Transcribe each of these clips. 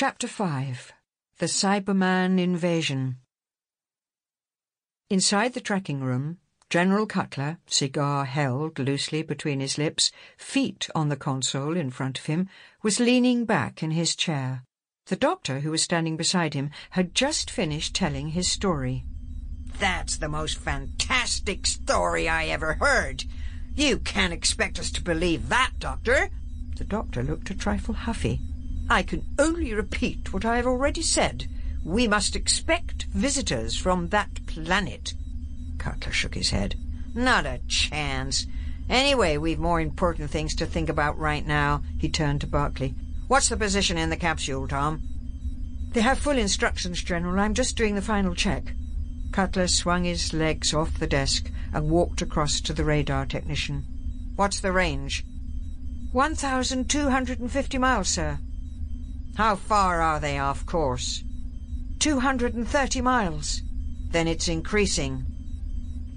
Chapter 5 The Cyberman Invasion Inside the tracking room, General Cutler, cigar held loosely between his lips, feet on the console in front of him, was leaning back in his chair. The doctor, who was standing beside him, had just finished telling his story. That's the most fantastic story I ever heard. You can't expect us to believe that, Doctor. The doctor looked a trifle huffy. I can only repeat what I have already said. We must expect visitors from that planet. Cutler shook his head. Not a chance. Anyway, we've more important things to think about right now. He turned to Barclay. What's the position in the capsule, Tom? They have full instructions, General. I'm just doing the final check. Cutler swung his legs off the desk and walked across to the radar technician. What's the range? 1,250 miles, sir. How far are they off course? 230 miles. Then it's increasing.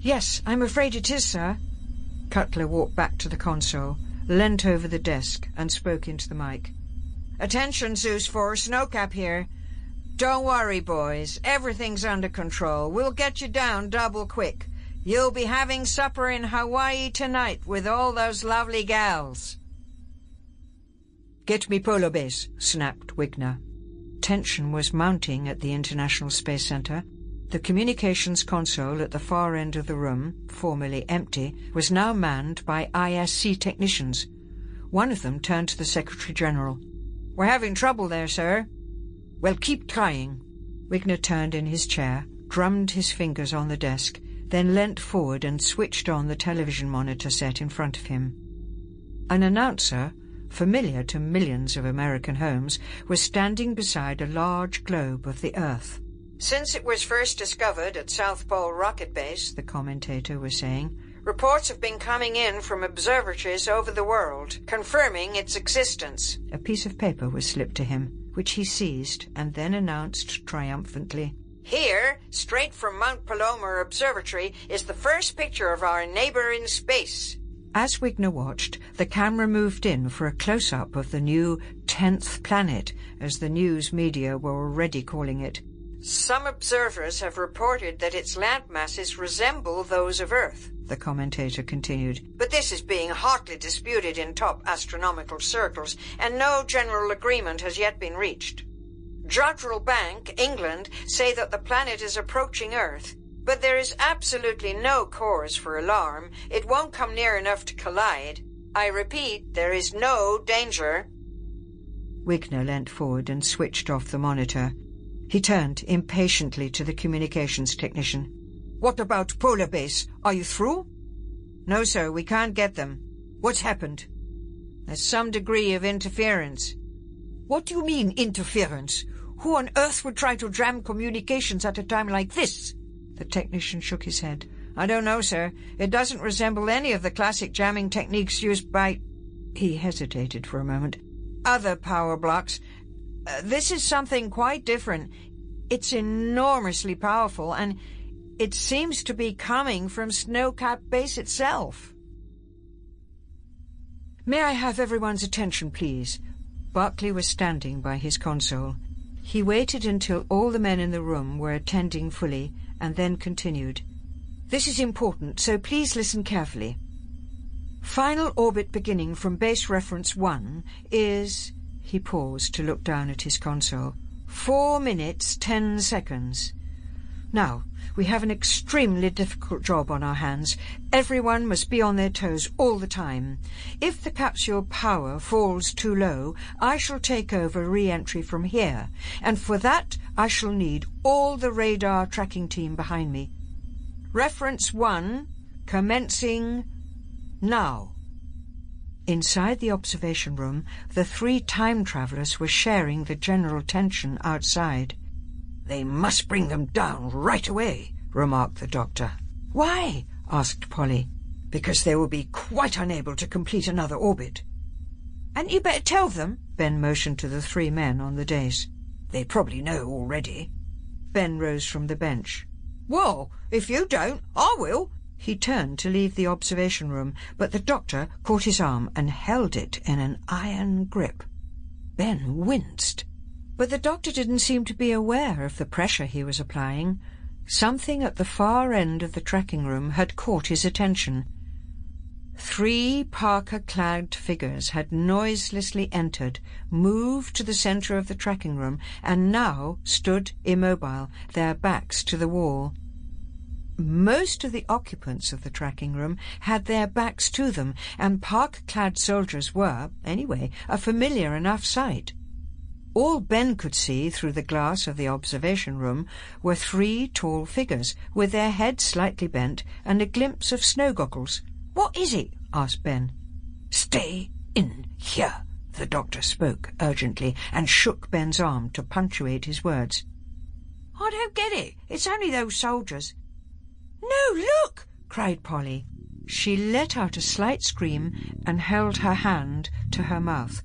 Yes, I'm afraid it is, sir. Cutler walked back to the console, leant over the desk, and spoke into the mic. Attention, Zeus 4, Snowcap here. Don't worry, boys. Everything's under control. We'll get you down double quick. You'll be having supper in Hawaii tonight with all those lovely gals. Get me polar base, snapped Wigner. Tension was mounting at the International Space Center. The communications console at the far end of the room, formerly empty, was now manned by ISC technicians. One of them turned to the Secretary General. We're having trouble there, sir. Well, keep trying. Wigner turned in his chair, drummed his fingers on the desk, then leant forward and switched on the television monitor set in front of him. An announcer, familiar to millions of American homes, was standing beside a large globe of the Earth. Since it was first discovered at South Pole Rocket Base, the commentator was saying, reports have been coming in from observatories over the world, confirming its existence. A piece of paper was slipped to him, which he seized and then announced triumphantly. Here, straight from Mount Palomar Observatory, is the first picture of our neighbor in space. As Wigner watched, the camera moved in for a close-up of the new 10th planet, as the news media were already calling it. Some observers have reported that its land masses resemble those of Earth, the commentator continued. But this is being hotly disputed in top astronomical circles, and no general agreement has yet been reached. Jodrell Bank, England, say that the planet is approaching Earth, but there is absolutely no cause for alarm. It won't come near enough to collide. I repeat, there is no danger. Wigner leant forward and switched off the monitor. He turned impatiently to the communications technician. What about Polar Base? Are you through? No, sir, we can't get them. What's happened? There's some degree of interference. What do you mean, interference? Who on earth would try to jam communications at a time like this? The technician shook his head. I don't know, sir. It doesn't resemble any of the classic jamming techniques used by... He hesitated for a moment. Other power blocs. Uh, this is something quite different. It's enormously powerful, and it seems to be coming from Snowcap Base itself. May I have everyone's attention, please? Barclay was standing by his console. He waited until all the men in the room were attending fully, and then continued. This is important, so please listen carefully. Final orbit beginning from base reference 1 is... He paused to look down at his console. Four minutes, ten seconds. Now, we have an extremely difficult job on our hands. Everyone must be on their toes all the time. If the capsule power falls too low, I shall take over re-entry from here, and for that I shall need all the radar tracking team behind me. Reference 1, commencing now. Inside the observation room, the three time travelers were sharing the general tension outside. They must bring them down right away, remarked the doctor. Why? asked Polly. Because they will be quite unable to complete another orbit. And you better tell them, Ben motioned to the three men on the dais. They probably know already. Ben rose from the bench. Well, if you don't, I will. He turned to leave the observation room, but the doctor caught his arm and held it in an iron grip. Ben winced. But the doctor didn't seem to be aware of the pressure he was applying. Something at the far end of the tracking room had caught his attention. Three parka-clad figures had noiselessly entered, moved to the centre of the tracking room, and now stood immobile, their backs to the wall. Most of the occupants of the tracking room had their backs to them, and parka-clad soldiers were, anyway, a familiar enough sight. All Ben could see through the glass of the observation room were three tall figures, with their heads slightly bent and a glimpse of snow goggles. What is it? asked Ben. Stay in here, the doctor spoke urgently and shook Ben's arm to punctuate his words. I don't get it. It's only those soldiers. No, look! cried Polly. She let out a slight scream and held her hand to her mouth.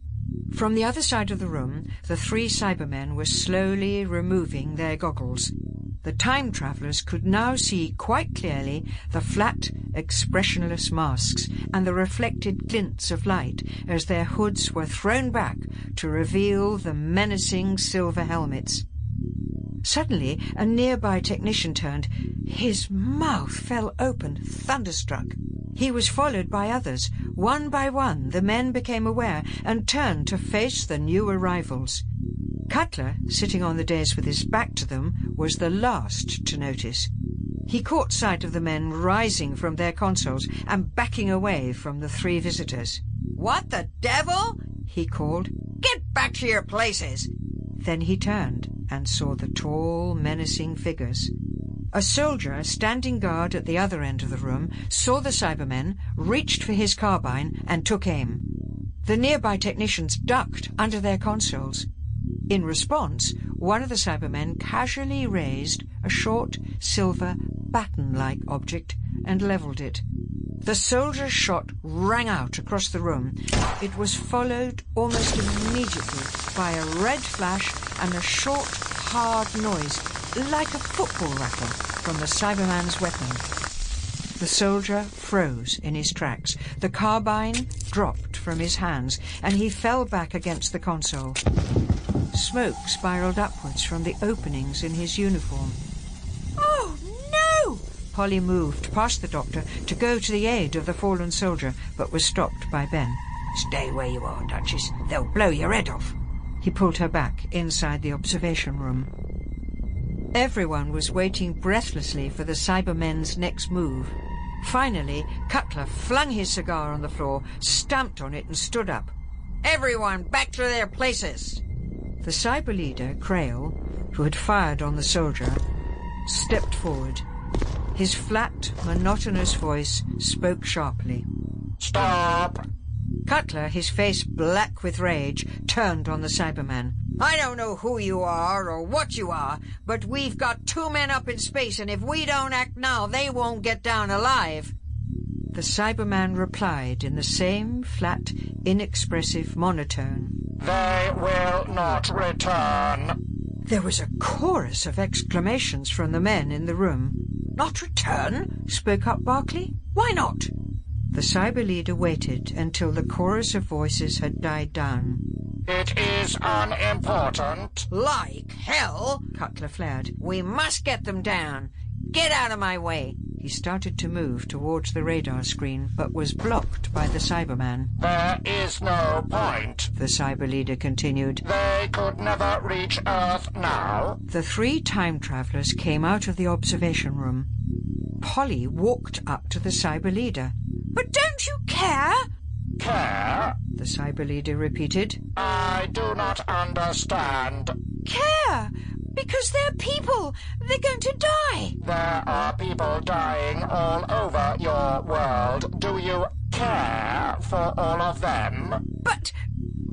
From the other side of the room, the three Cybermen were slowly removing their goggles. The time travellers could now see quite clearly the flat, expressionless masks and the reflected glints of light as their hoods were thrown back to reveal the menacing silver helmets. Suddenly, a nearby technician turned. His mouth fell open, thunderstruck. He was followed by others. One by one, the men became aware and turned to face the new arrivals. Cutler, sitting on the dais with his back to them, was the last to notice. He caught sight of the men rising from their consoles and backing away from the three visitors. What the devil? he called. Get back to your places! Then he turned and saw the tall, menacing figures. A soldier, standing guard at the other end of the room, saw the Cybermen, reached for his carbine, and took aim. The nearby technicians ducked under their consoles. In response, one of the Cybermen casually raised a short, silver, baton-like object and levelled it. The soldier's shot rang out across the room. It was followed almost immediately by a red flash and a short, hard noise, like a football rattle, from the Cyberman's weapon. The soldier froze in his tracks. The carbine dropped from his hands, and he fell back against the console. Smoke spiraled upwards from the openings in his uniform. Oh, no! Polly moved past the doctor to go to the aid of the fallen soldier, but was stopped by Ben. Stay where you are, Duchess. They'll blow your head off. He pulled her back inside the observation room. Everyone was waiting breathlessly for the Cybermen's next move. Finally, Cutler flung his cigar on the floor, stamped on it, and stood up. Everyone back to their places! The cyber leader, Krail, who had fired on the soldier, stepped forward. His flat, monotonous voice spoke sharply. Stop! Cutler, his face black with rage, turned on the Cyberman. I don't know who you are or what you are, but we've got two men up in space, and if we don't act now, they won't get down alive. The Cyberman replied in the same flat, inexpressive monotone. They will not return. There was a chorus of exclamations from the men in the room. Not return? spoke up Barclay. Why not? The cyber leader waited until the chorus of voices had died down. It is unimportant. Like hell, Cutler flared. We must get them down. Get out of my way. He started to move towards the radar screen, but was blocked by the Cyberman. There is no point, the cyber leader continued. They could never reach Earth now. The three time travelers came out of the observation room. Polly walked up to the cyber leader. But don't you care? Care? The cyber leader repeated. I do not understand. Care? Because they're people. They're going to die. There are people dying all over your world. Do you care for all of them? But,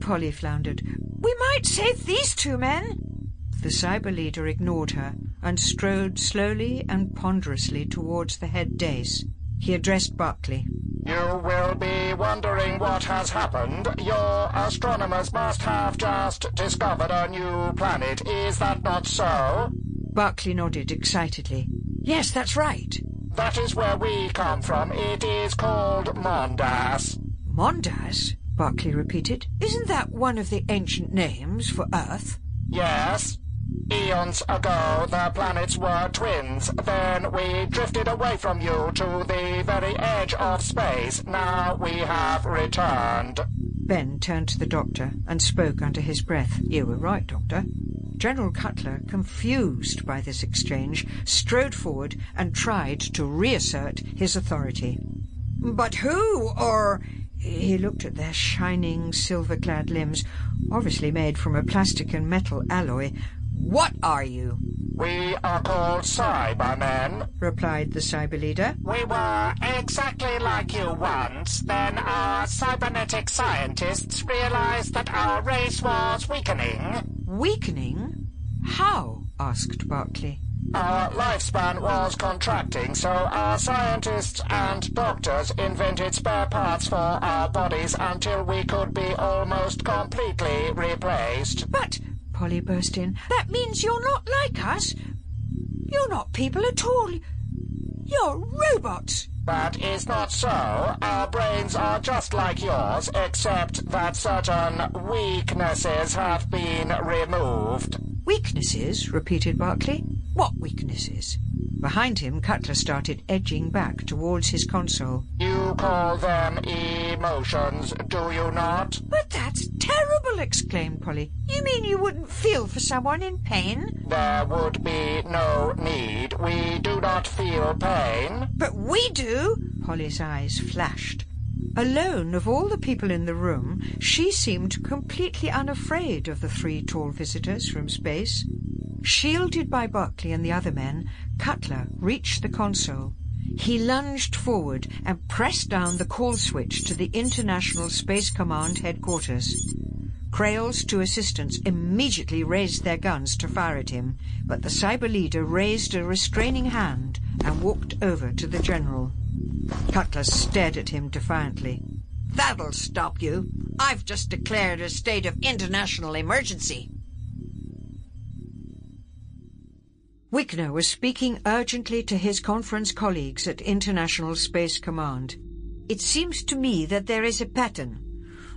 Polly floundered, we might save these two men. The cyber leader ignored her and strode slowly and ponderously towards the head dais. He addressed Barclay. You will be wondering what has happened. Your astronomers must have just discovered a new planet. Is that not so? Barclay nodded excitedly. Yes, that's right. That is where we come from. It is called Mondas. Mondas? Barclay repeated. Isn't that one of the ancient names for Earth? Yes. Eons ago, the planets were twins. Then we drifted away from you to the very edge of space. Now we have returned. Ben turned to the doctor and spoke under his breath. You were right, Doctor. General Cutler, confused by this exchange, strode forward and tried to reassert his authority. But who, or... He looked at their shining, silver-clad limbs, obviously made from a plastic and metal alloy. What are you? We are called Cybermen, replied the cyber leader. We were exactly like you once. Then our cybernetic scientists realized that our race was weakening. Weakening? How? asked Barclay. Our lifespan was contracting, so our scientists and doctors invented spare parts for our bodies until we could be almost completely replaced. But Polly burst in. That means you're not like us. You're not people at all. You're robots. That is not so. Our brains are just like yours, except that certain weaknesses have been removed. Weaknesses? repeated Barclay. What weaknesses? Behind him, Cutler started edging back towards his console. You call them emotions, do you not? But that's terrible, exclaimed Polly. You mean you wouldn't feel for someone in pain? There would be no need. We do not feel pain. But we do! Polly's eyes flashed. Alone of all the people in the room, she seemed completely unafraid of the three tall visitors from space. Shielded by Barclay and the other men, Cutler reached the console. He lunged forward and pressed down the call switch to the International Space Command headquarters. Krail's two assistants immediately raised their guns to fire at him, but the cyber leader raised a restraining hand and walked over to the general. Cutler stared at him defiantly. That'll stop you. I've just declared a state of international emergency. Wigner was speaking urgently to his conference colleagues at International Space Command. It seems to me that there is a pattern.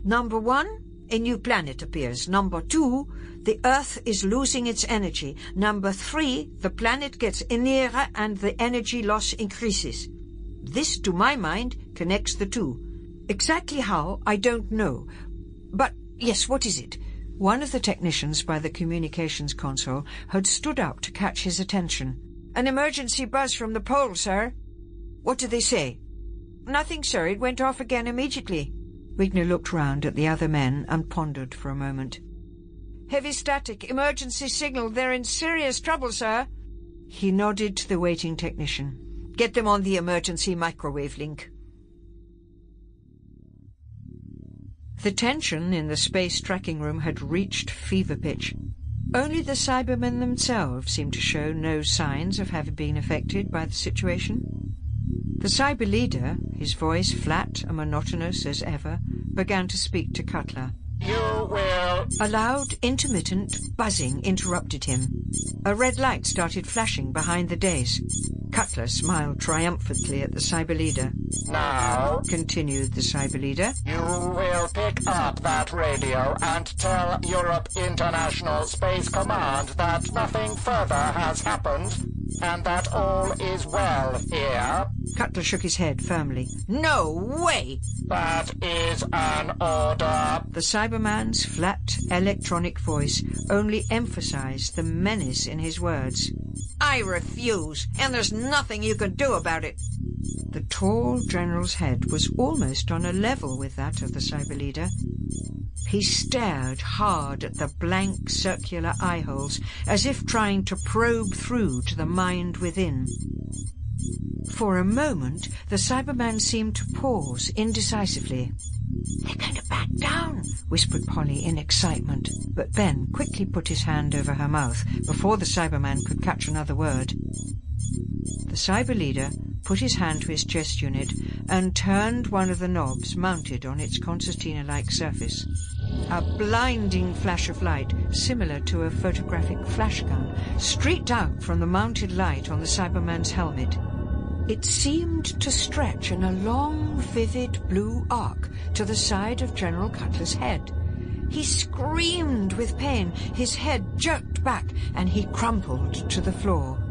Number one, a new planet appears. Number two, the Earth is losing its energy. Number three, the planet gets nearer and the energy loss increases. This, to my mind, connects the two. Exactly how, I don't know. But, yes, what is it? One of the technicians by the communications console had stood up to catch his attention. An emergency buzz from the pole, sir. What did they say? Nothing, sir. It went off again immediately. Wigner looked round at the other men and pondered for a moment. Heavy static, emergency signal. They're in serious trouble, sir. He nodded to the waiting technician. Get them on the emergency microwave link. The tension in the space tracking room had reached fever pitch. Only the Cybermen themselves seemed to show no signs of having been affected by the situation. The Cyber leader, his voice flat and monotonous as ever, began to speak to Cutler. You will... A loud, intermittent buzzing interrupted him. A red light started flashing behind the dais. Cutler smiled triumphantly at the cyber leader. Now, continued the cyber leader, you will pick up that radio and tell Europe International Space Command that nothing further has happened and that all is well here. Cutler shook his head firmly. No way! That is an order. The Cyberman's flat, electronic voice only emphasized the menace in his words. I refuse, and there's nothing you can do about it. The tall general's head was almost on a level with that of the cyber leader. He stared hard at the blank circular eye holes, as if trying to probe through to the mind within. For a moment, the Cyberman seemed to pause indecisively. They're going to back down, whispered Polly in excitement. But Ben quickly put his hand over her mouth before the Cyberman could catch another word. The cyber leader put his hand to his chest unit and turned one of the knobs mounted on its concertina-like surface. A blinding flash of light, similar to a photographic flash gun, streaked out from the mounted light on the Cyberman's helmet. It seemed to stretch in a long, vivid blue arc to the side of General Cutler's head. He screamed with pain. His head jerked back and he crumpled to the floor.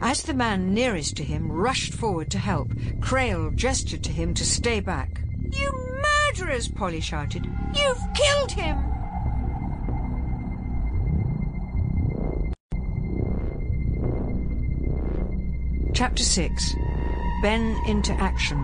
As the man nearest to him rushed forward to help, Krail gestured to him to stay back. You murderers, Polly shouted. You've killed him! Chapter 6 Ben into Action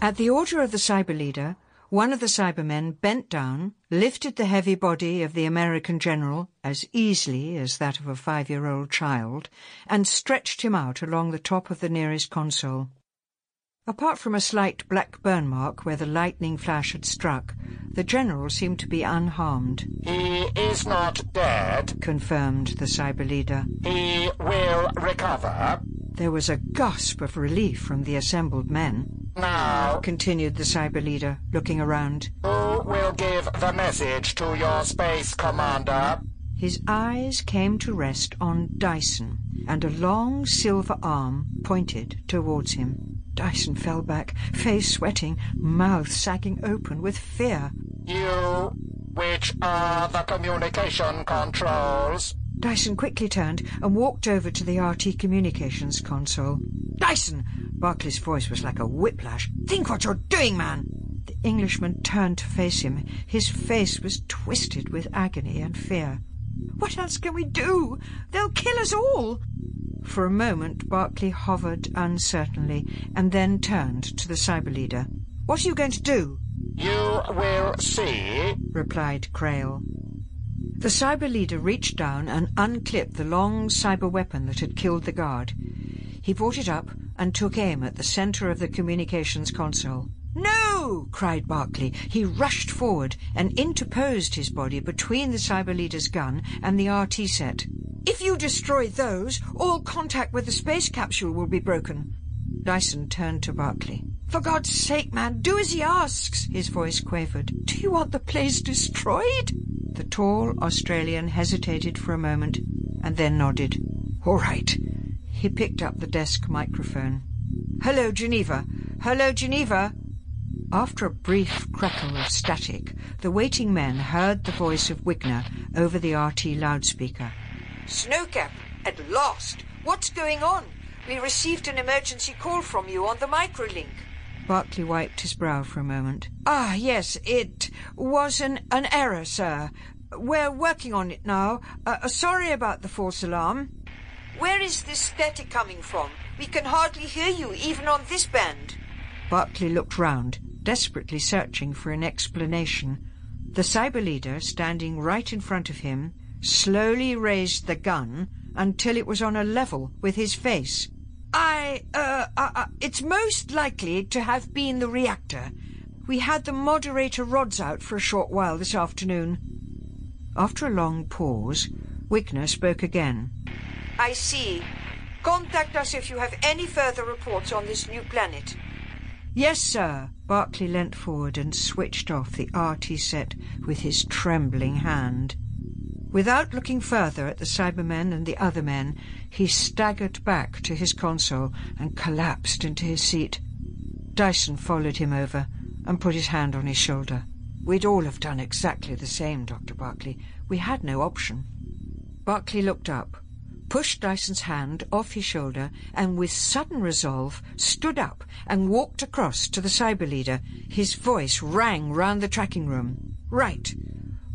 At the order of the cyber leader, one of the Cybermen bent down, lifted the heavy body of the American general as easily as that of a five-year-old child, and stretched him out along the top of the nearest console. Apart from a slight black burn mark where the lightning flash had struck, the general seemed to be unharmed. He is not dead, confirmed the cyber leader. He will recover. There was a gasp of relief from the assembled men. Now, continued the cyber leader, looking around. Who will give the message to your space commander? His eyes came to rest on Dyson, and a long silver arm pointed towards him. Dyson fell back, face sweating, mouth sagging open with fear. You, which are the communication controls? Dyson quickly turned and walked over to the RT communications console. Dyson! Barclay's voice was like a whiplash. Think what you're doing, man! The Englishman turned to face him. His face was twisted with agony and fear. What else can we do? They'll kill us all! For a moment, Barclay hovered uncertainly and then turned to the cyber leader. What are you going to do? You will see, replied Krail. The cyber leader reached down and unclipped the long cyber weapon that had killed the guard. He brought it up and took aim at the center of the communications console. No! cried Barclay. He rushed forward and interposed his body between the cyber leader's gun and the RT set. If you destroy those, all contact with the space capsule will be broken. Dyson turned to Barclay. For God's sake, man, do as he asks, his voice quavered. Do you want the place destroyed? The tall Australian hesitated for a moment and then nodded. All right. He picked up the desk microphone. Hello, Geneva. Hello, Geneva. After a brief crackle of static, the waiting men heard the voice of Wigner over the RT loudspeaker. Snowcap, at last! What's going on? We received an emergency call from you on the microlink. Barclay wiped his brow for a moment. Ah, yes, it was an, an error, sir. We're working on it now. Uh, uh, sorry about the false alarm. Where is this static coming from? We can hardly hear you, even on this band. Barclay looked round, desperately searching for an explanation. The cyber leader, standing right in front of him, slowly raised the gun until it was on a level with his face. I, uh, uh, uh, it's most likely to have been the reactor. We had the moderator rods out for a short while this afternoon. After a long pause, Wigner spoke again. I see. Contact us if you have any further reports on this new planet. Yes, sir. Barclay leant forward and switched off the RT set with his trembling hand. Without looking further at the Cybermen and the other men, he staggered back to his console and collapsed into his seat. Dyson followed him over and put his hand on his shoulder. We'd all have done exactly the same, Dr. Barclay. We had no option. Barclay looked up, pushed Dyson's hand off his shoulder, and with sudden resolve stood up and walked across to the cyber leader. His voice rang round the tracking room. Right.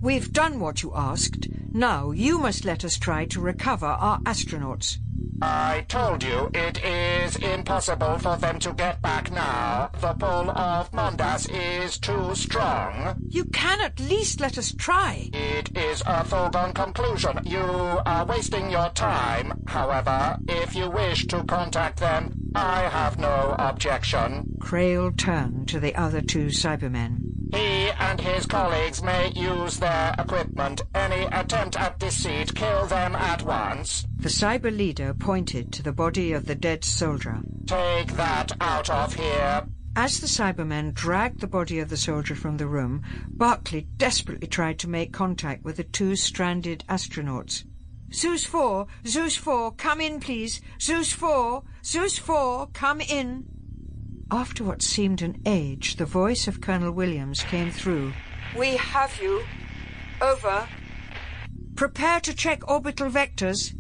We've done what you asked. Now you must let us try to recover our astronauts. I told you it is impossible for them to get back now. The pull of Mondas is too strong. You can at least let us try. It is a foregone conclusion. You are wasting your time. However, if you wish to contact them, I have no objection. Krail turned to the other two Cybermen. He and his colleagues may use their equipment. Any attempt at deceit, kill them at once. The cyber leader pointed to the body of the dead soldier. Take that out of here. As the Cybermen dragged the body of the soldier from the room, Barclay desperately tried to make contact with the two stranded astronauts. Zeus 4, Zeus 4, come in, please. Zeus 4, Zeus 4, come in. After what seemed an age, the voice of Colonel Williams came through. We have you. Over. Prepare to check orbital vectors.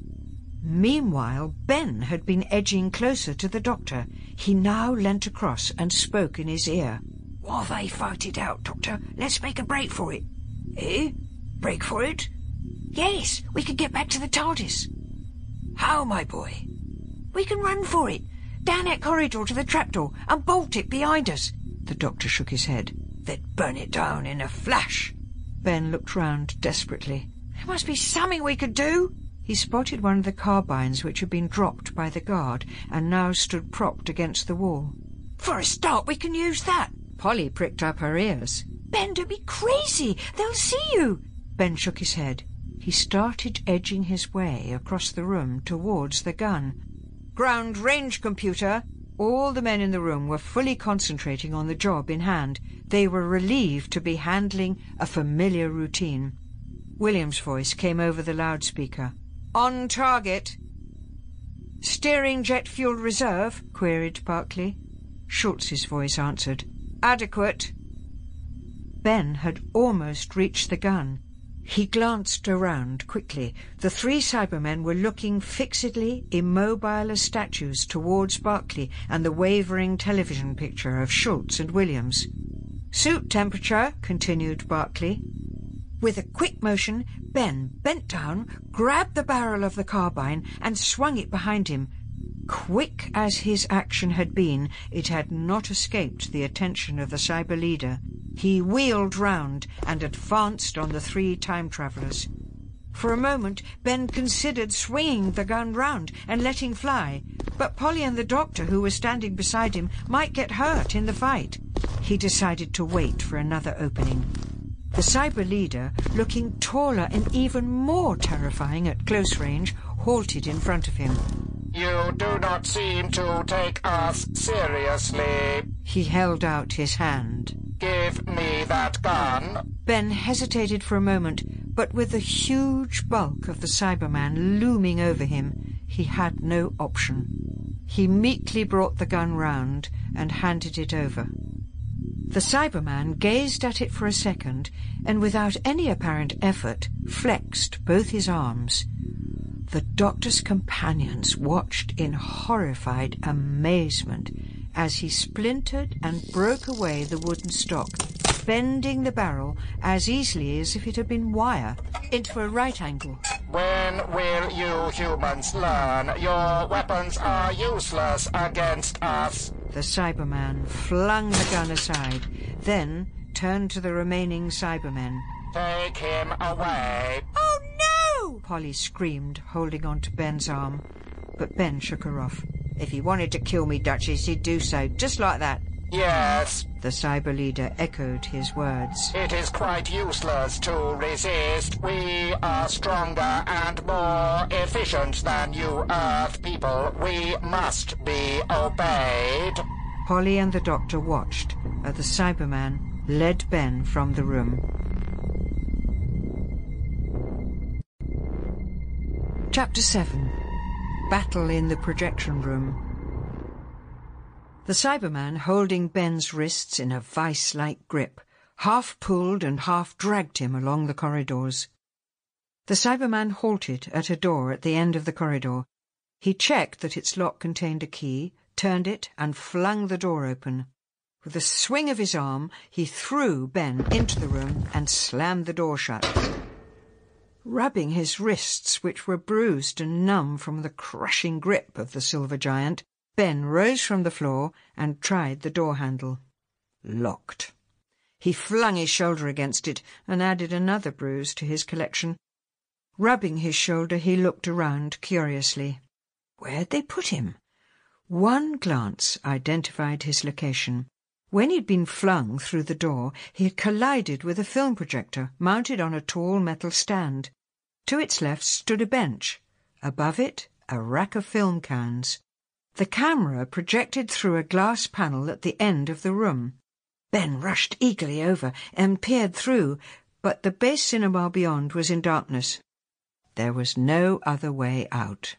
Meanwhile, Ben had been edging closer to the doctor. He now leant across and spoke in his ear. While they fight it out, Doctor, let's make a break for it. Eh? Break for it? Yes, we can get back to the TARDIS. How, my boy? We can run for it. Down that corridor to the trapdoor and bolt it behind us. The doctor shook his head. They'd burn it down in a flash. Ben looked round desperately. There must be something we could do. He spotted one of the carbines which had been dropped by the guard and now stood propped against the wall. For a start, we can use that. Polly pricked up her ears. Ben, don't be crazy. They'll see you. Ben shook his head. He started edging his way across the room towards the gun. Ground range computer! All the men in the room were fully concentrating on the job in hand. They were relieved to be handling a familiar routine. William's voice came over the loudspeaker. On target. Steering jet fuel reserve? queried Barclay. Schultz's voice answered. Adequate. Ben had almost reached the gun. He glanced around quickly. The three Cybermen were looking fixedly, immobile as statues, towards Barclay and the wavering television picture of Schultz and Williams. Suit temperature, continued Barclay. With a quick motion, Ben bent down, grabbed the barrel of the carbine, and swung it behind him. Quick as his action had been, it had not escaped the attention of the cyber leader. He wheeled round and advanced on the three time-travellers. For a moment, Ben considered swinging the gun round and letting fly, but Polly and the doctor, who were standing beside him, might get hurt in the fight. He decided to wait for another opening. The cyber leader, looking taller and even more terrifying at close range, halted in front of him. You do not seem to take us seriously. He held out his hand. Give me that gun. Ben hesitated for a moment, but with the huge bulk of the Cyberman looming over him, he had no option. He meekly brought the gun round and handed it over. The Cyberman gazed at it for a second and without any apparent effort flexed both his arms. The doctor's companions watched in horrified amazement as he splintered and broke away the wooden stock, bending the barrel as easily as if it had been wire into a right angle. When will you humans learn? Your weapons are useless against us. The Cyberman flung the gun aside, then turned to the remaining Cybermen. Take him away. Oh, no! Polly screamed, holding on to Ben's arm. But Ben shook her off. If he wanted to kill me, Duchess, he'd do so, just like that. Yes. The cyber leader echoed his words. It is quite useless to resist. We are stronger and more efficient than you Earth people. We must be obeyed. Polly and the doctor watched as the Cyberman led Ben from the room. Chapter 7 Battle in the Projection Room the Cyberman, holding Ben's wrists in a vice-like grip, half pulled and half dragged him along the corridors. The Cyberman halted at a door at the end of the corridor. He checked that its lock contained a key, turned it, and flung the door open. With a swing of his arm, he threw Ben into the room and slammed the door shut. Rubbing his wrists, which were bruised and numb from the crushing grip of the silver giant, Ben rose from the floor and tried the door handle. Locked. He flung his shoulder against it and added another bruise to his collection. Rubbing his shoulder, he looked around curiously. Where'd they put him? One glance identified his location. When he'd been flung through the door, he had collided with a film projector mounted on a tall metal stand. To its left stood a bench. Above it, a rack of film cans. The camera projected through a glass panel at the end of the room. Ben rushed eagerly over and peered through, but the base cinema beyond was in darkness. There was no other way out.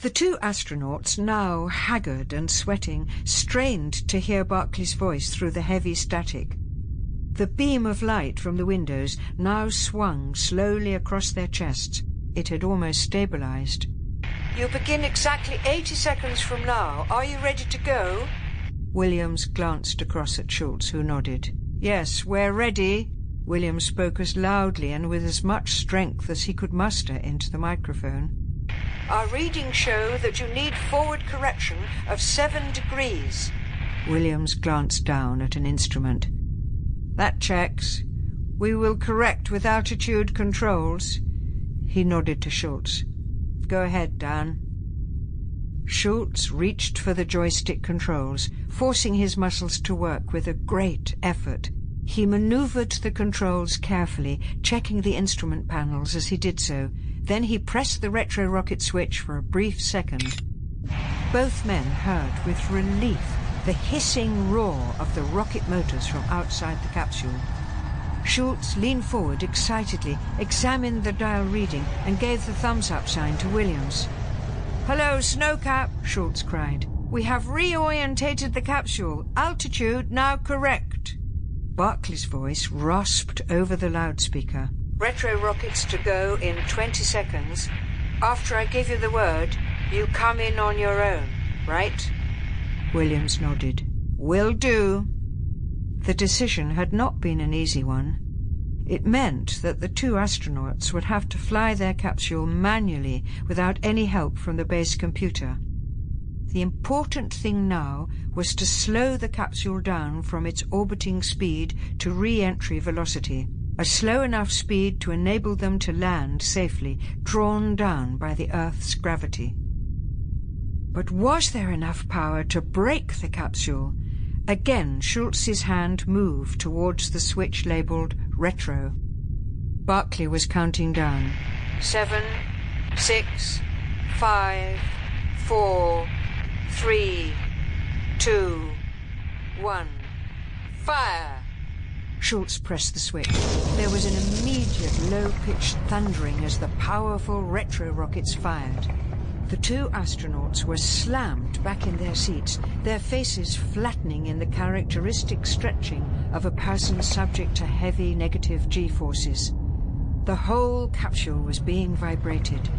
The two astronauts, now haggard and sweating, strained to hear Barclay's voice through the heavy static. The beam of light from the windows now swung slowly across their chests. It had almost stabilized. You begin exactly 80 seconds from now. Are you ready to go? Williams glanced across at Schultz, who nodded. Yes, we're ready. Williams spoke as loudly and with as much strength as he could muster into the microphone. Our readings show that you need forward correction of seven degrees. Williams glanced down at an instrument. That checks. We will correct with altitude controls. He nodded to Schultz. Go ahead, Dan. Schultz reached for the joystick controls, forcing his muscles to work with a great effort. He maneuvered the controls carefully, checking the instrument panels as he did so. Then he pressed the retro rocket switch for a brief second. Both men heard with relief the hissing roar of the rocket motors from outside the capsule. Schultz leaned forward excitedly, examined the dial reading, and gave the thumbs-up sign to Williams. Hello, Snowcap, Schultz cried. We have reorientated the capsule. Altitude now correct. Barclay's voice rasped over the loudspeaker. Retro rockets to go in 20 seconds. After I give you the word, you come in on your own, right? Williams nodded. Will do. The decision had not been an easy one. It meant that the two astronauts would have to fly their capsule manually without any help from the base computer. The important thing now was to slow the capsule down from its orbiting speed to re-entry velocity, a slow enough speed to enable them to land safely, drawn down by the Earth's gravity. But was there enough power to break the capsule Again, Schultz's hand moved towards the switch labelled Retro. Barclay was counting down. Seven, six, five, four, three, two, one. Fire! Schultz pressed the switch. There was an immediate low-pitched thundering as the powerful retro rockets fired. The two astronauts were slammed back in their seats, their faces flattening in the characteristic stretching of a person subject to heavy negative G-forces. The whole capsule was being vibrated.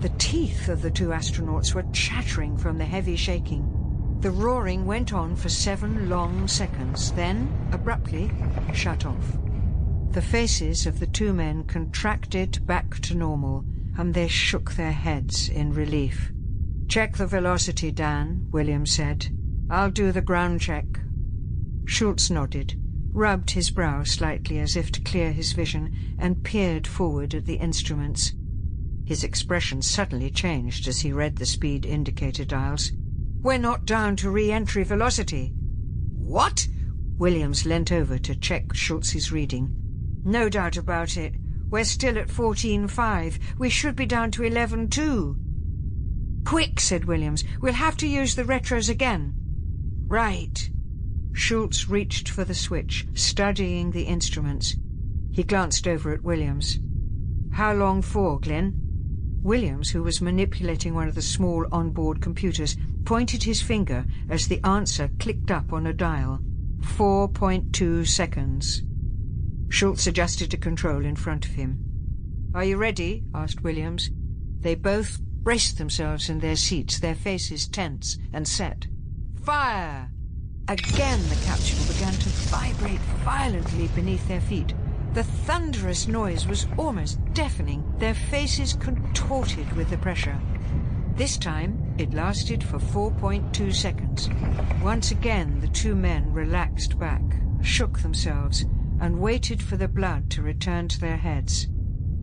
The teeth of the two astronauts were chattering from the heavy shaking. The roaring went on for seven long seconds, then, abruptly, shut off. The faces of the two men contracted back to normal, and they shook their heads in relief. Check the velocity, Dan, William said. I'll do the ground check. Schultz nodded, rubbed his brow slightly as if to clear his vision, and peered forward at the instruments. His expression suddenly changed as he read the speed indicator dials. We're not down to re-entry velocity. What? Williams leant over to check Schultz's reading. No doubt about it. We're still at 14.5. We should be down to 11.2. Quick, said Williams. We'll have to use the retros again. Right. Schultz reached for the switch, studying the instruments. He glanced over at Williams. How long for, Glenn? Williams, who was manipulating one of the small onboard computers, pointed his finger as the answer clicked up on a dial. 4.2 seconds. Schultz adjusted a control in front of him. Are you ready? asked Williams. They both braced themselves in their seats, their faces tense and set. Fire! Again the capsule began to vibrate violently beneath their feet. The thunderous noise was almost deafening, their faces contorted with the pressure. This time it lasted for 4.2 seconds. Once again the two men relaxed back, shook themselves, and waited for the blood to return to their heads.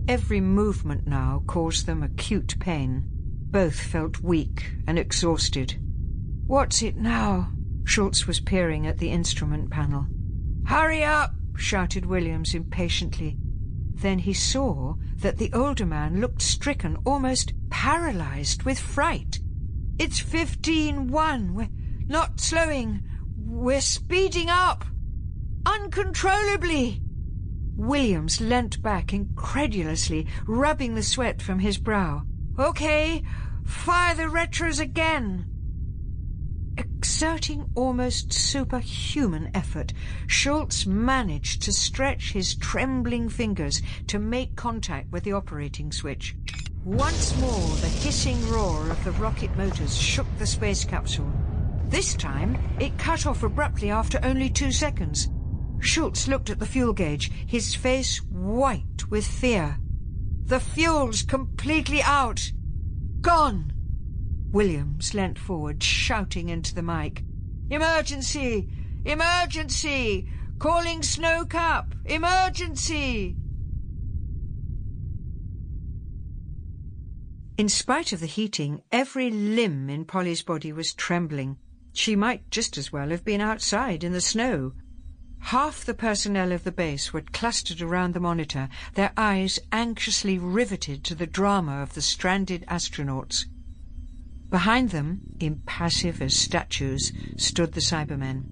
Every movement now caused them acute pain. Both felt weak and exhausted. What's it now? Schultz was peering at the instrument panel. Hurry up! Shouted Williams impatiently. Then he saw that the older man looked stricken, almost paralyzed with fright. It's fifteen-one. We're not slowing. We're speeding up uncontrollably. Williams leant back incredulously, rubbing the sweat from his brow. Okay, Fire the retros again! Exerting almost superhuman effort, Schultz managed to stretch his trembling fingers to make contact with the operating switch. Once more, the hissing roar of the rocket motors shook the space capsule. This time, it cut off abruptly after only two seconds. Schultz looked at the fuel gauge, his face white with fear. The fuel's completely out. Gone! Williams leant forward, shouting into the mic. Emergency! Emergency! Calling Snowcap! Emergency! In spite of the heating, every limb in Polly's body was trembling. She might just as well have been outside in the snow. Half the personnel of the base were clustered around the monitor, their eyes anxiously riveted to the drama of the stranded astronauts. Behind them, impassive as statues, stood the Cybermen.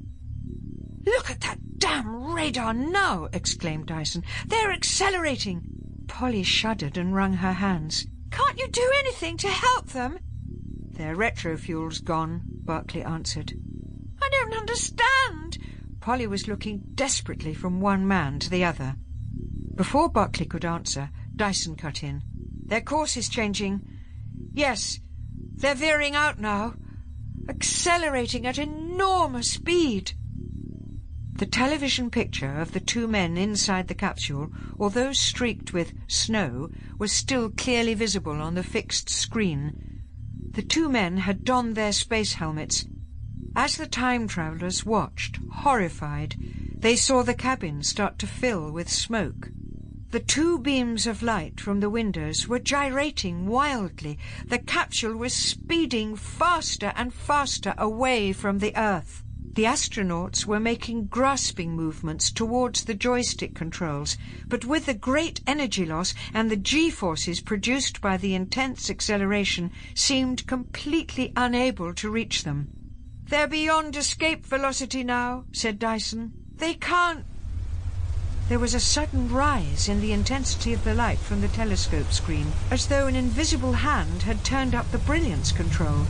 Look at that damn radar now! exclaimed Dyson. They're accelerating! Polly shuddered and wrung her hands. Can't you do anything to help them? Their retrofuel's gone, Barclay answered. I don't understand. Polly was looking desperately from one man to the other. Before Barclay could answer, Dyson cut in. Their course is changing. Yes, they're veering out now, accelerating at enormous speed. The television picture of the two men inside the capsule, although streaked with snow, was still clearly visible on the fixed screen. The two men had donned their space helmets. As the time travellers watched, horrified, they saw the cabin start to fill with smoke. The two beams of light from the windows were gyrating wildly. The capsule was speeding faster and faster away from the Earth. The astronauts were making grasping movements towards the joystick controls, but with the great energy loss and the g-forces produced by the intense acceleration seemed completely unable to reach them. They're beyond escape velocity now, said Dyson. They can't there was a sudden rise in the intensity of the light from the telescope screen, as though an invisible hand had turned up the brilliance control.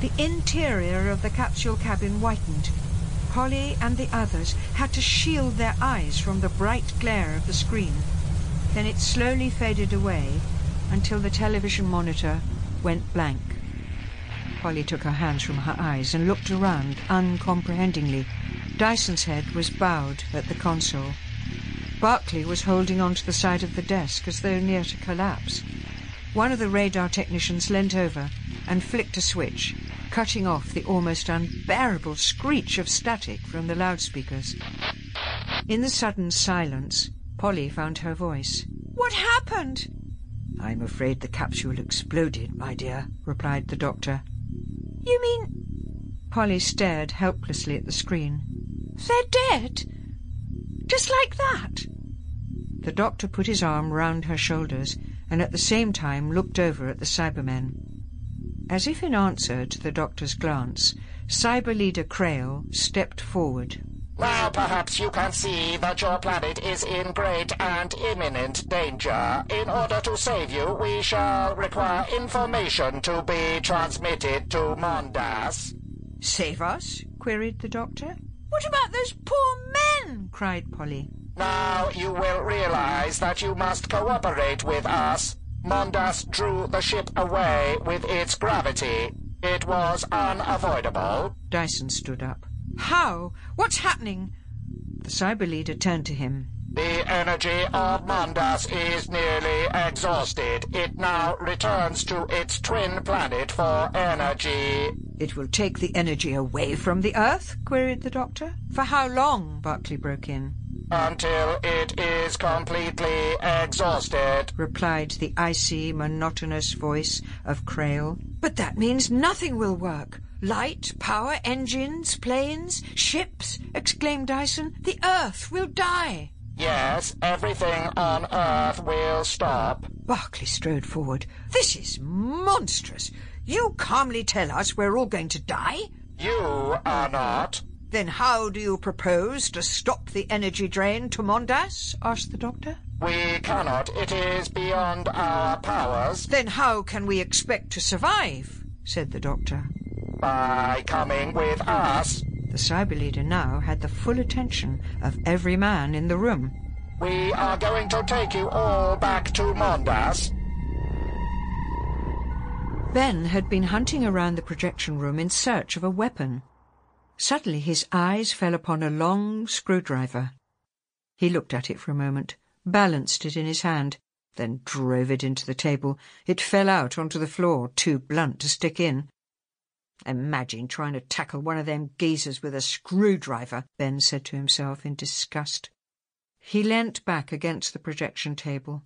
The interior of the capsule cabin whitened. Polly and the others had to shield their eyes from the bright glare of the screen. Then it slowly faded away until the television monitor went blank. Polly took her hands from her eyes and looked around uncomprehendingly. Dyson's head was bowed at the console. Barclay was holding onto the side of the desk as though near to collapse. One of the radar technicians leant over and flicked a switch, cutting off the almost unbearable screech of static from the loudspeakers. In the sudden silence, Polly found her voice. What happened? I'm afraid the capsule exploded, my dear, replied the doctor. You mean... Polly stared helplessly at the screen. They're dead? Just like that? The doctor put his arm round her shoulders and at the same time looked over at the Cybermen. As if in answer to the doctor's glance, Cyber Leader Krail stepped forward. Now perhaps you can see that your planet is in great and imminent danger. In order to save you, we shall require information to be transmitted to Mondas. Save us? queried the doctor. What about those poor men? cried Polly. Now you will realize that you must cooperate with us. Mondas drew the ship away with its gravity. It was unavoidable. Dyson stood up. How? What's happening? The cyber leader turned to him. The energy of Mondas is nearly exhausted. It now returns to its twin planet for energy. It will take the energy away from the Earth? queried the doctor. For how long? Barclay broke in until it is completely exhausted, replied the icy, monotonous voice of Krail. But that means nothing will work. Light, power, engines, planes, ships, exclaimed Dyson. The Earth will die. Yes, everything on Earth will stop. Barclay strode forward. This is monstrous. You calmly tell us we're all going to die? You are not. Then how do you propose to stop the energy drain to Mondas? asked the doctor. We cannot. It is beyond our powers. Then how can we expect to survive? said the doctor. By coming with us. The cyber leader now had the full attention of every man in the room. We are going to take you all back to Mondas. Ben had been hunting around the projection room in search of a weapon. Suddenly his eyes fell upon a long screwdriver. He looked at it for a moment, balanced it in his hand, then drove it into the table. It fell out onto the floor, too blunt to stick in. Imagine trying to tackle one of them geezers with a screwdriver, Ben said to himself in disgust. He leant back against the projection table,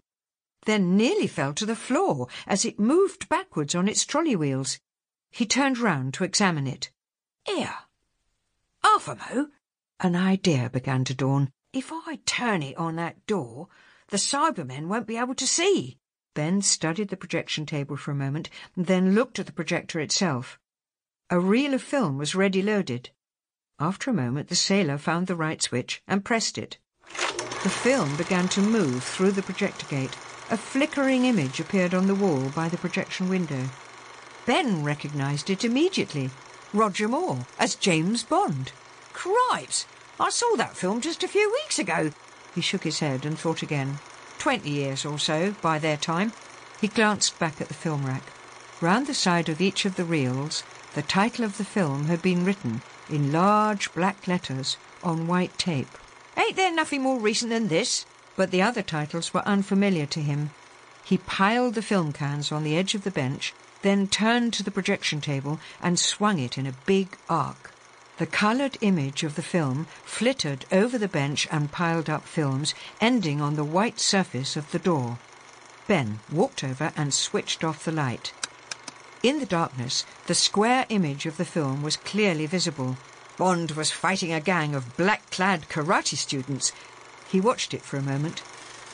then nearly fell to the floor as it moved backwards on its trolley wheels. He turned round to examine it. Here, half a mo. An idea began to dawn. If I turn it on that door, the Cybermen won't be able to see. Ben studied the projection table for a moment, then looked at the projector itself. A reel of film was ready loaded. After a moment, the sailor found the right switch and pressed it. The film began to move through the projector gate. A flickering image appeared on the wall by the projection window. Ben recognised it immediately. Roger Moore as James Bond. Cripes! I saw that film just a few weeks ago. He shook his head and thought again. Twenty years or so by their time. He glanced back at the film rack. Round the side of each of the reels, the title of the film had been written in large black letters on white tape. Ain't there nothing more recent than this? But the other titles were unfamiliar to him. He piled the film cans on the edge of the bench, then turned to the projection table and swung it in a big arc. The coloured image of the film flittered over the bench and piled up films, ending on the white surface of the door. Ben walked over and switched off the light. In the darkness, the square image of the film was clearly visible. Bond was fighting a gang of black-clad karate students. He watched it for a moment,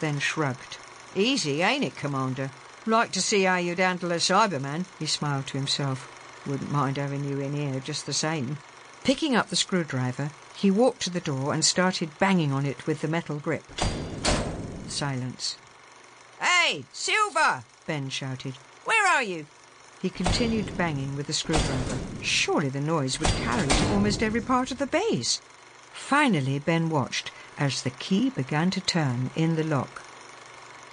then shrugged. Easy, ain't it, Commander? Like to see how you'd handle a Cyberman, he smiled to himself. Wouldn't mind having you in here just the same. Picking up the screwdriver, he walked to the door and started banging on it with the metal grip. Silence. Hey, Silver! Ben shouted. Where are you? He continued banging with the screwdriver. Surely the noise would carry to almost every part of the base. Finally, Ben watched as the key began to turn in the lock.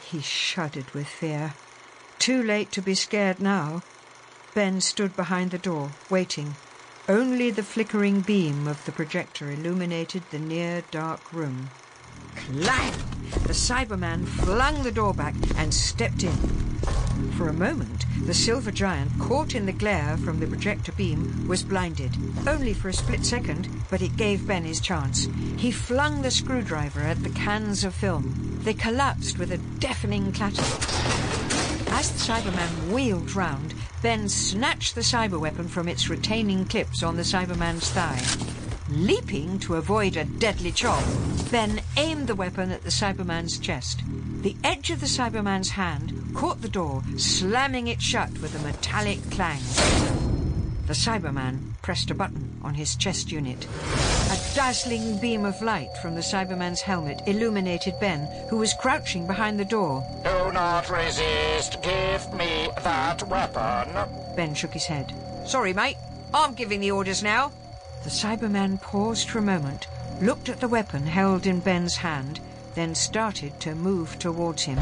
He shuddered with fear. Too late to be scared now. Ben stood behind the door, waiting. Only the flickering beam of the projector illuminated the near dark room. Clang! The Cyberman flung the door back and stepped in. For a moment, the silver giant, caught in the glare from the projector beam, was blinded. Only for a split second, but it gave Ben his chance. He flung the screwdriver at the cans of film. They collapsed with a deafening clatter. As the Cyberman wheeled round, Ben snatched the cyber weapon from its retaining clips on the Cyberman's thigh. Leaping to avoid a deadly chop, Ben aimed the weapon at the Cyberman's chest. The edge of the Cyberman's hand caught the door, slamming it shut with a metallic clang. The Cyberman pressed a button on his chest unit. A dazzling beam of light from the Cyberman's helmet illuminated Ben, who was crouching behind the door. Do not resist. Give me that weapon. Ben shook his head. Sorry, mate. I'm giving the orders now. The Cyberman paused for a moment, looked at the weapon held in Ben's hand, then started to move towards him.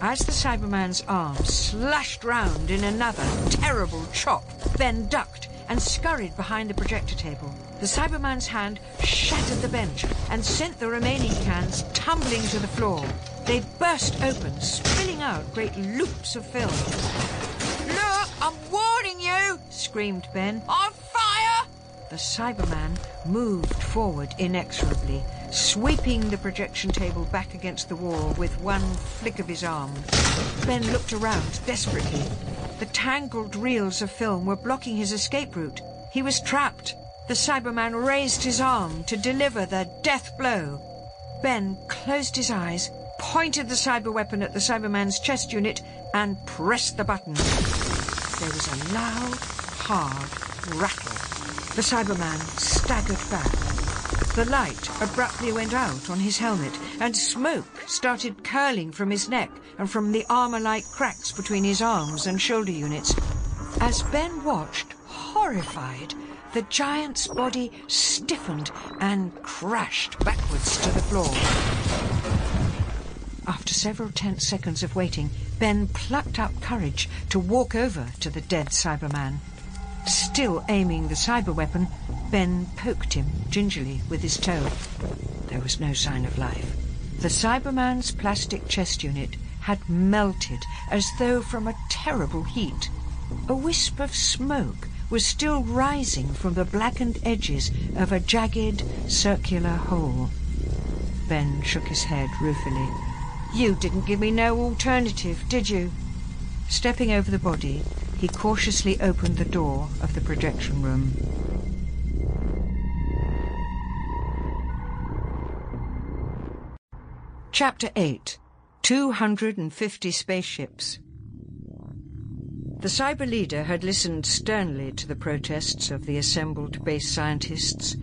As the Cyberman's arm slashed round in another terrible chop, Ben ducked and scurried behind the projector table. The Cyberman's hand shattered the bench and sent the remaining cans tumbling to the floor. They burst open, spilling out great loops of film. Look, I'm warning you! screamed Ben. On fire! The Cyberman moved forward inexorably, sweeping the projection table back against the wall with one flick of his arm. Ben looked around desperately. The tangled reels of film were blocking his escape route. He was trapped. The Cyberman raised his arm to deliver the death blow. Ben closed his eyes, pointed the cyber weapon at the Cyberman's chest unit, and pressed the button. There was a loud, hard rattle. The Cyberman staggered back. The light abruptly went out on his helmet, and smoke started curling from his neck and from the armour-like cracks between his arms and shoulder units. As Ben watched, horrified, the giant's body stiffened and crashed backwards to the floor. After several tense seconds of waiting, Ben plucked up courage to walk over to the dead Cyberman. Still aiming the cyber weapon, Ben poked him gingerly with his toe. There was no sign of life. The Cyberman's plastic chest unit had melted as though from a terrible heat. A wisp of smoke was still rising from the blackened edges of a jagged, circular hole. Ben shook his head ruefully. You didn't give me no alternative, did you? Stepping over the body, he cautiously opened the door of the projection room. Chapter 8 250 Spaceships The cyber leader had listened sternly to the protests of the assembled base scientists.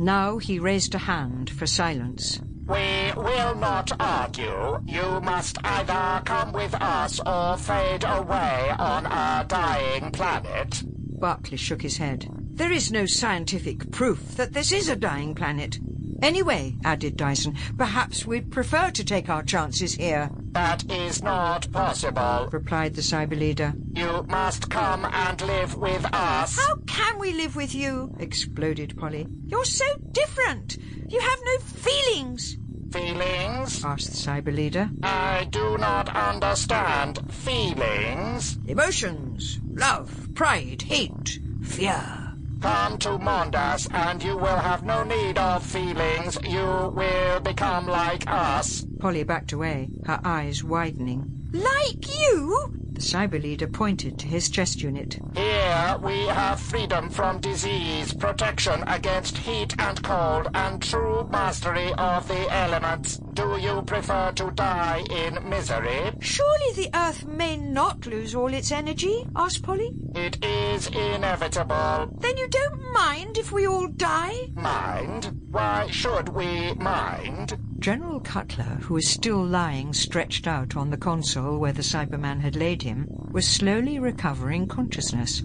Now he raised a hand for silence. We will not argue. You must either come with us or fade away on our dying planet. Barclay shook his head. There is no scientific proof that this is a dying planet. Anyway, added Dyson, perhaps we'd prefer to take our chances here. That is not possible, replied the cyber leader. You must come and live with us. How can we live with you? exploded Polly. You're so different. You have no feelings. Feelings? asked the cyber leader. I do not understand feelings. Emotions, love, pride, hate, fear. Come to Mondas and you will have no need of feelings. You will become like us. Polly backed away, her eyes widening. Like you? The cyber leader pointed to his chest unit. Here we have freedom from disease, protection against heat and cold, and true mastery of the elements. Do you prefer to die in misery? Surely the Earth may not lose all its energy, asked Polly. It is inevitable. Then you don't mind if we all die? Mind? Why should we mind? General Cutler, who was still lying stretched out on the console where the Cyberman had laid him, was slowly recovering consciousness.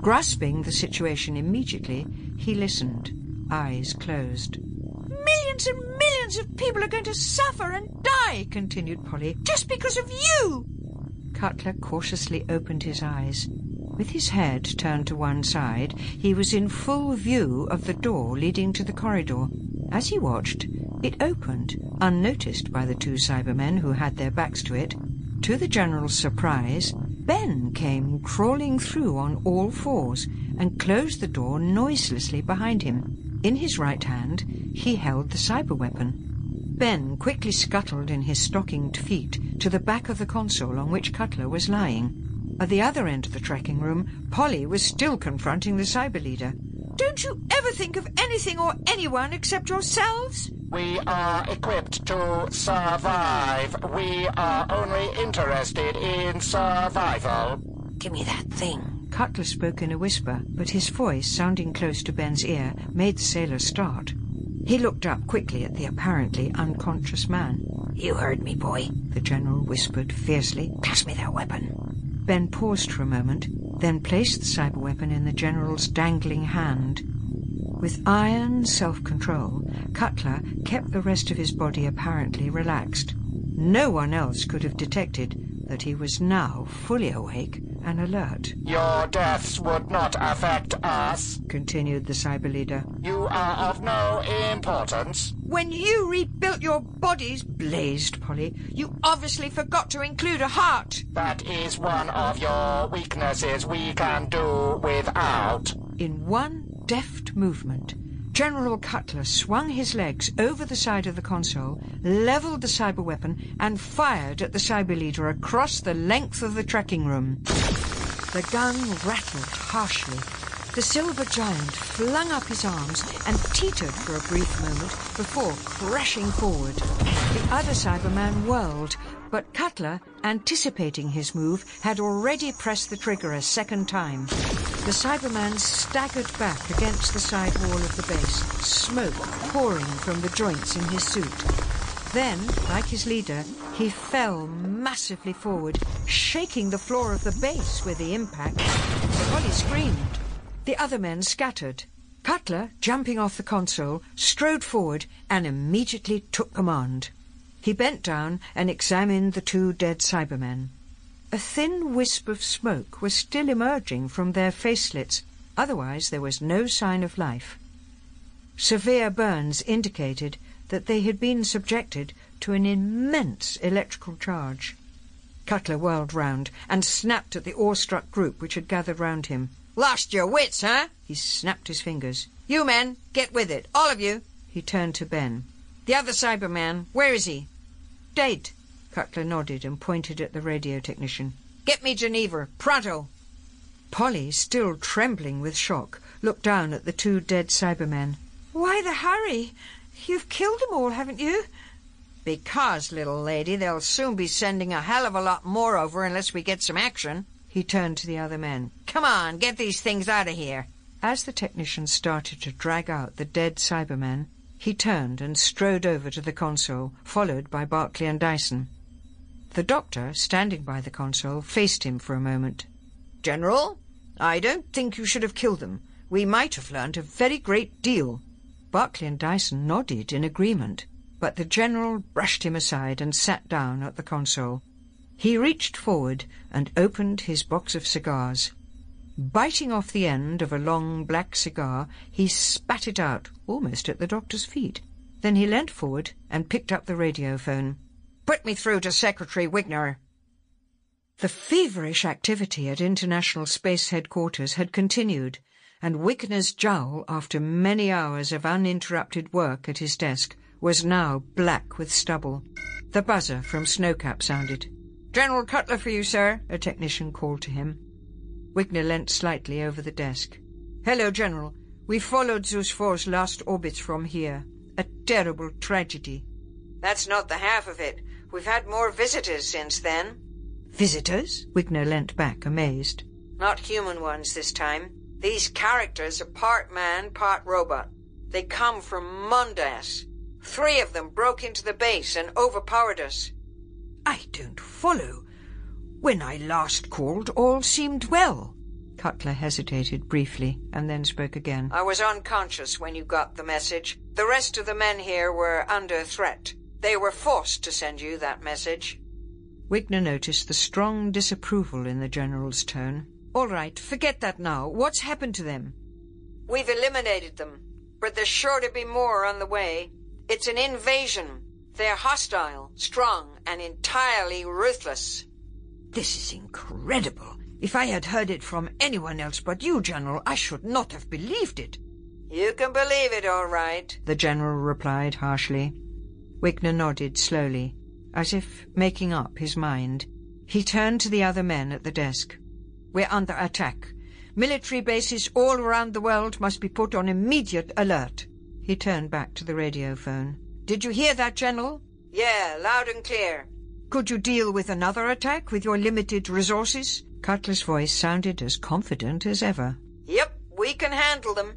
Grasping the situation immediately, he listened, eyes closed. Millions and millions of people are going to suffer and die, continued Polly, just because of you. Cutler cautiously opened his eyes. With his head turned to one side, he was in full view of the door leading to the corridor. As he watched, it opened, unnoticed by the two Cybermen who had their backs to it. To the General's surprise, Ben came crawling through on all fours and closed the door noiselessly behind him. In his right hand, he held the cyber weapon. Ben quickly scuttled in his stockinged feet to the back of the console on which Cutler was lying. At the other end of the tracking room, Polly was still confronting the cyber leader. Don't you ever think of anything or anyone except yourselves? We are equipped to survive. We are only interested in survival. Give me that thing. Cutler spoke in a whisper, but his voice, sounding close to Ben's ear, made the sailor start. He looked up quickly at the apparently unconscious man. You heard me, boy, the general whispered fiercely. Pass me that weapon. Ben paused for a moment, then placed the cyber weapon in the general's dangling hand. With iron self-control, Cutler kept the rest of his body apparently relaxed. No one else could have detected that he was now fully awake and alert. Your deaths would not affect us, continued the cyber leader. You are of no importance. When you rebuilt your bodies, blazed Polly, you obviously forgot to include a heart. That is one of your weaknesses we can do without. In one deft movement, General Cutler swung his legs over the side of the console, leveled the cyber weapon, and fired at the cyber leader across the length of the tracking room. The gun rattled harshly. The silver giant flung up his arms and teetered for a brief moment before crashing forward. The other Cyberman whirled, but Cutler, anticipating his move, had already pressed the trigger a second time. The Cyberman staggered back against the side wall of the base, smoke pouring from the joints in his suit. Then, like his leader, he fell massively forward, shaking the floor of the base with the impact. Polly screamed. The other men scattered. Cutler, jumping off the console, strode forward and immediately took command. He bent down and examined the two dead Cybermen. A thin wisp of smoke was still emerging from their facelets, otherwise there was no sign of life. Severe burns indicated that they had been subjected to an immense electrical charge. Cutler whirled round and snapped at the awestruck group which had gathered round him. Lost your wits, huh? He snapped his fingers. You men, get with it. All of you. He turned to Ben. The other Cyberman, where is he? Dead. Cutler nodded and pointed at the radio technician. Get me Geneva, pronto. Polly, still trembling with shock, looked down at the two dead Cybermen. Why the hurry? You've killed them all, haven't you? Because, little lady, they'll soon be sending a hell of a lot more over unless we get some action. He turned to the other men. Come on, get these things out of here. As the technician started to drag out the dead Cybermen, he turned and strode over to the console, followed by Barclay and Dyson. The doctor, standing by the console, faced him for a moment. General, I don't think you should have killed them. We might have learned a very great deal. Barclay and Dyson nodded in agreement, but the general brushed him aside and sat down at the console. He reached forward and opened his box of cigars. Biting off the end of a long black cigar, he spat it out almost at the doctor's feet. Then he leant forward and picked up the radio phone. Put me through to Secretary Wigner. The feverish activity at International Space Headquarters had continued, and Wigner's jowl, after many hours of uninterrupted work at his desk, was now black with stubble. The buzzer from Snowcap sounded. General Cutler for you, sir, a technician called to him. Wigner leant slightly over the desk. Hello, General. We followed Zeus 4's last orbits from here. A terrible tragedy. That's not the half of it. We've had more visitors since then. Visitors? Wigner leant back, amazed. Not human ones this time. These characters are part man, part robot. They come from Mondas. Three of them broke into the base and overpowered us. I don't follow. When I last called, all seemed well. Cutler hesitated briefly and then spoke again. I was unconscious when you got the message. The rest of the men here were under threat. They were forced to send you that message. Wigner noticed the strong disapproval in the General's tone. All right, forget that now. What's happened to them? We've eliminated them, but there's sure to be more on the way. It's an invasion. They're hostile, strong, and entirely ruthless. This is incredible. If I had heard it from anyone else but you, General, I should not have believed it. You can believe it, all right, the General replied harshly. Wigner nodded slowly, as if making up his mind. He turned to the other men at the desk. We're under attack. Military bases all around the world must be put on immediate alert. He turned back to the radio phone. Did you hear that, General? Yeah, loud and clear. Could you deal with another attack with your limited resources? Cutler's voice sounded as confident as ever. Yep, we can handle them.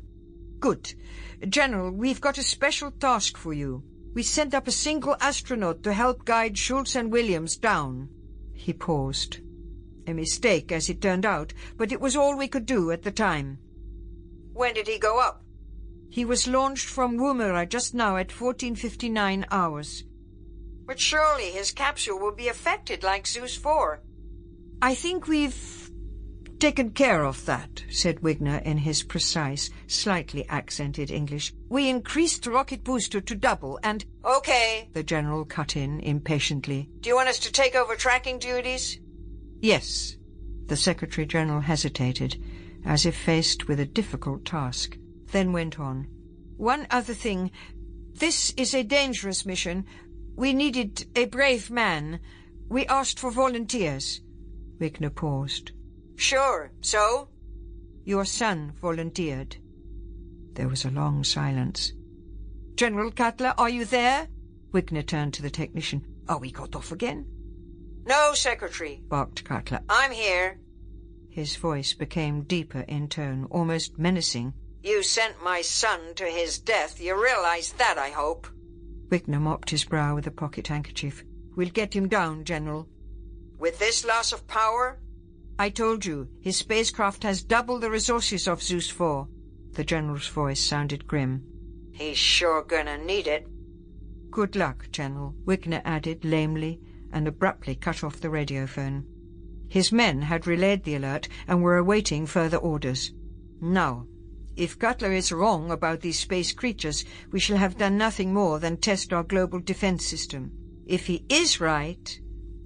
Good. General, we've got a special task for you. We sent up a single astronaut to help guide Schultz and Williams down. He paused. A mistake, as it turned out, but it was all we could do at the time. When did he go up? He was launched from Woomera just now at 1459 hours. But surely his capsule will be affected like Zeus 4. I think we've taken care of that, said Wigner in his precise, slightly accented English. We increased the rocket booster to double and... Okay, the General cut in impatiently. Do you want us to take over tracking duties? Yes. The Secretary General hesitated, as if faced with a difficult task, then went on. One other thing. This is a dangerous mission. We needed a brave man. We asked for volunteers. Wigner paused. Sure. So? Your son volunteered. There was a long silence. General Cutler, are you there? Wigner turned to the technician. Are we cut off again? No, Secretary, barked Cutler. I'm here. His voice became deeper in tone, almost menacing. You sent my son to his death. You realize that, I hope. Wigner mopped his brow with a pocket handkerchief. We'll get him down, General. With this loss of power? I told you, his spacecraft has double the resources of Zeus 4. The General's voice sounded grim. He's sure gonna need it. Good luck, General, Wigner added lamely, and abruptly cut off the radiophone. His men had relayed the alert and were awaiting further orders. Now, if Cutler is wrong about these space creatures, we shall have done nothing more than test our global defense system. If he is right...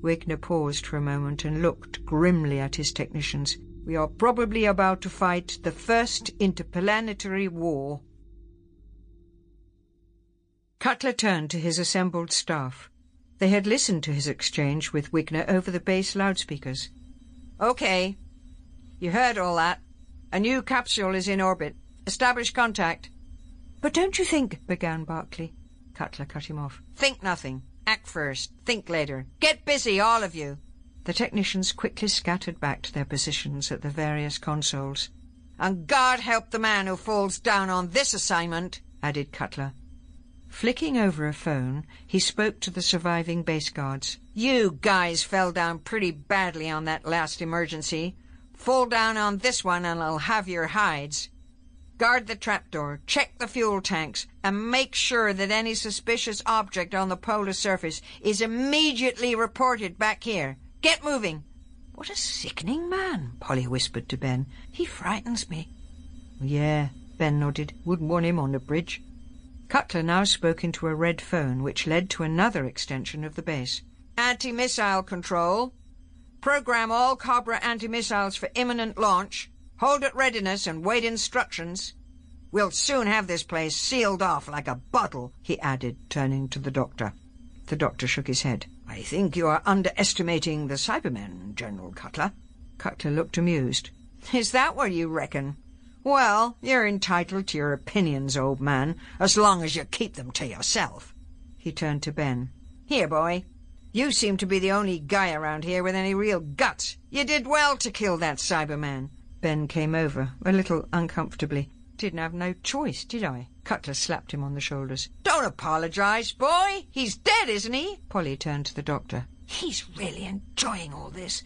Wigner paused for a moment and looked grimly at his technicians. We are probably about to fight the first interplanetary war. Cutler turned to his assembled staff. They had listened to his exchange with Wigner over the base loudspeakers. Okay. You heard all that. A new capsule is in orbit. Establish contact. But don't you think, began Barclay. Cutler cut him off. Think nothing. Act first. Think later. Get busy, all of you. The technicians quickly scattered back to their positions at the various consoles. And God help the man who falls down on this assignment, added Cutler. Flicking over a phone, he spoke to the surviving base guards. You guys fell down pretty badly on that last emergency. Fall down on this one and I'll have your hides. Guard the trapdoor, check the fuel tanks, and make sure that any suspicious object on the polar surface is immediately reported back here. Get moving. What a sickening man, Polly whispered to Ben. He frightens me. Yeah, Ben nodded. Wouldn't want him on the bridge. Cutler now spoke into a red phone, which led to another extension of the base. Anti-missile control. Program all Cobra anti-missiles for imminent launch. Hold at readiness and wait instructions. We'll soon have this place sealed off like a bottle, he added, turning to the doctor. The doctor shook his head. I think you are underestimating the Cybermen, General Cutler. Cutler looked amused. Is that what you reckon? Well, you're entitled to your opinions, old man, as long as you keep them to yourself. He turned to Ben. Here, boy. You seem to be the only guy around here with any real guts. You did well to kill that Cyberman. Ben came over, a little uncomfortably. Didn't have no choice, did I? Cutler slapped him on the shoulders. Don't apologize, boy. He's dead, isn't he? Polly turned to the doctor. He's really enjoying all this.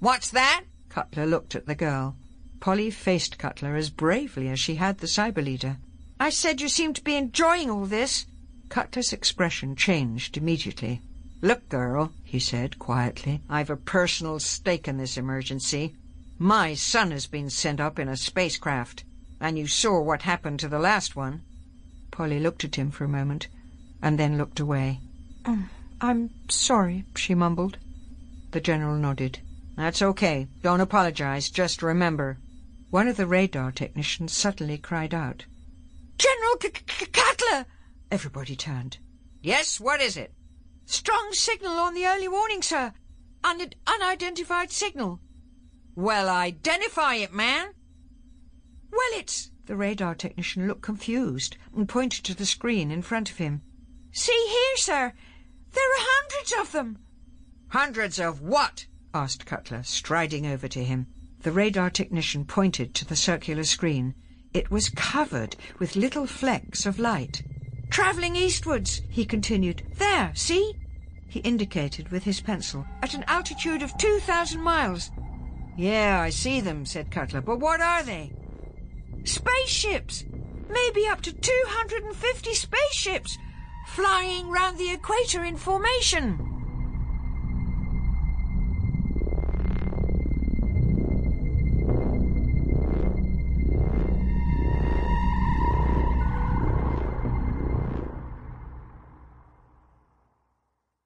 What's that? Cutler looked at the girl. Polly faced Cutler as bravely as she had the cyber leader. I said you seem to be enjoying all this. Cutler's expression changed immediately. Look, girl, he said quietly, I've a personal stake in this emergency. My son has been sent up in a spacecraft, and you saw what happened to the last one. Polly looked at him for a moment, and then looked away. Um, I'm sorry, she mumbled. The General nodded. That's okay. Don't apologize. Just remember. One of the radar technicians suddenly cried out. General C C Cutler! Everybody turned. Yes, what is it? Strong signal on the early warning, sir. An unidentified signal. Well, identify it, man. Well, it's... The radar technician looked confused and pointed to the screen in front of him. See here, sir. There are hundreds of them. Hundreds of what? asked Cutler, striding over to him. The radar technician pointed to the circular screen. It was covered with little flecks of light. Travelling eastwards, he continued. There, see? He indicated with his pencil. At an altitude of 2,000 miles. Yeah, I see them, said Cutler. But what are they? Spaceships! Maybe up to 250 spaceships! Flying round the equator in formation!